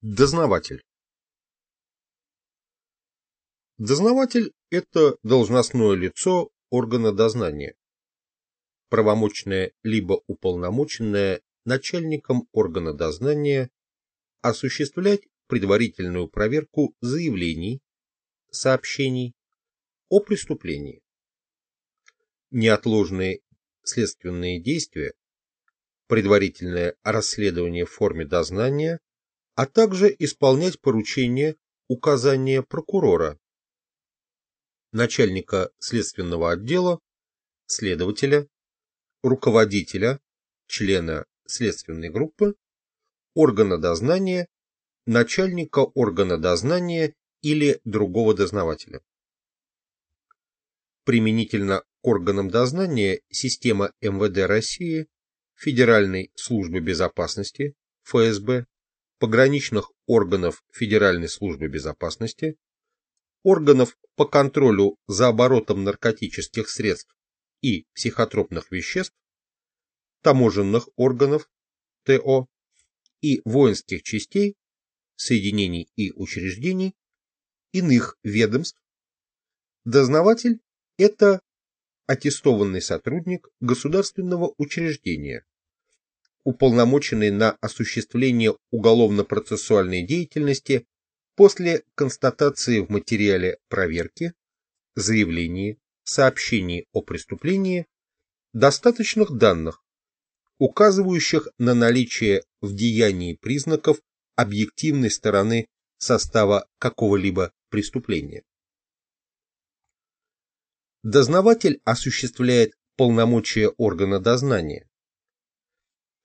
Дознаватель Дознаватель – это должностное лицо органа дознания, правомочное либо уполномоченное начальником органа дознания осуществлять предварительную проверку заявлений, сообщений о преступлении. Неотложные следственные действия, предварительное расследование в форме дознания а также исполнять поручения, указания прокурора, начальника следственного отдела, следователя, руководителя, члена следственной группы, органа дознания, начальника органа дознания или другого дознавателя. Применительно к органам дознания система МВД России, Федеральной службы безопасности, ФСБ, пограничных органов Федеральной службы безопасности, органов по контролю за оборотом наркотических средств и психотропных веществ, таможенных органов ТО и воинских частей, соединений и учреждений, иных ведомств. Дознаватель – это аттестованный сотрудник государственного учреждения, уполномоченный на осуществление уголовно-процессуальной деятельности после констатации в материале проверки, заявлении, сообщении о преступлении достаточных данных, указывающих на наличие в деянии признаков объективной стороны состава какого-либо преступления. Дознаватель осуществляет полномочия органа дознания,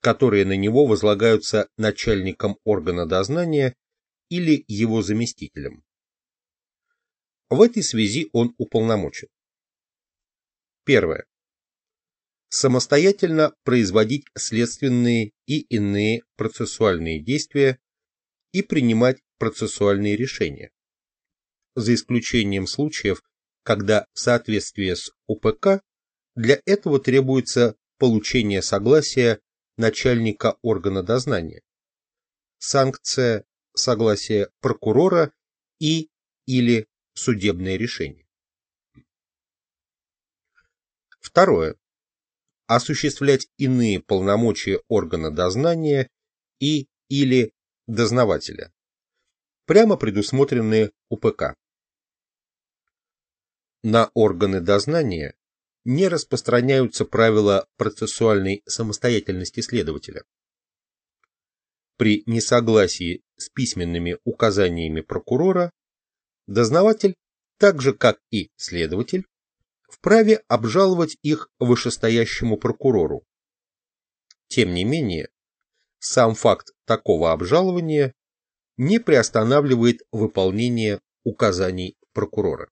которые на него возлагаются начальником органа дознания или его заместителем. В этой связи он уполномочен. Первое. Самостоятельно производить следственные и иные процессуальные действия и принимать процессуальные решения, за исключением случаев, когда в соответствии с УПК для этого требуется получение согласия начальника органа дознания. Санкция согласие прокурора и или судебное решение. Второе. Осуществлять иные полномочия органа дознания и или дознавателя, прямо предусмотренные УПК. На органы дознания не распространяются правила процессуальной самостоятельности следователя. При несогласии с письменными указаниями прокурора дознаватель, так же как и следователь, вправе обжаловать их вышестоящему прокурору. Тем не менее, сам факт такого обжалования не приостанавливает выполнение указаний прокурора.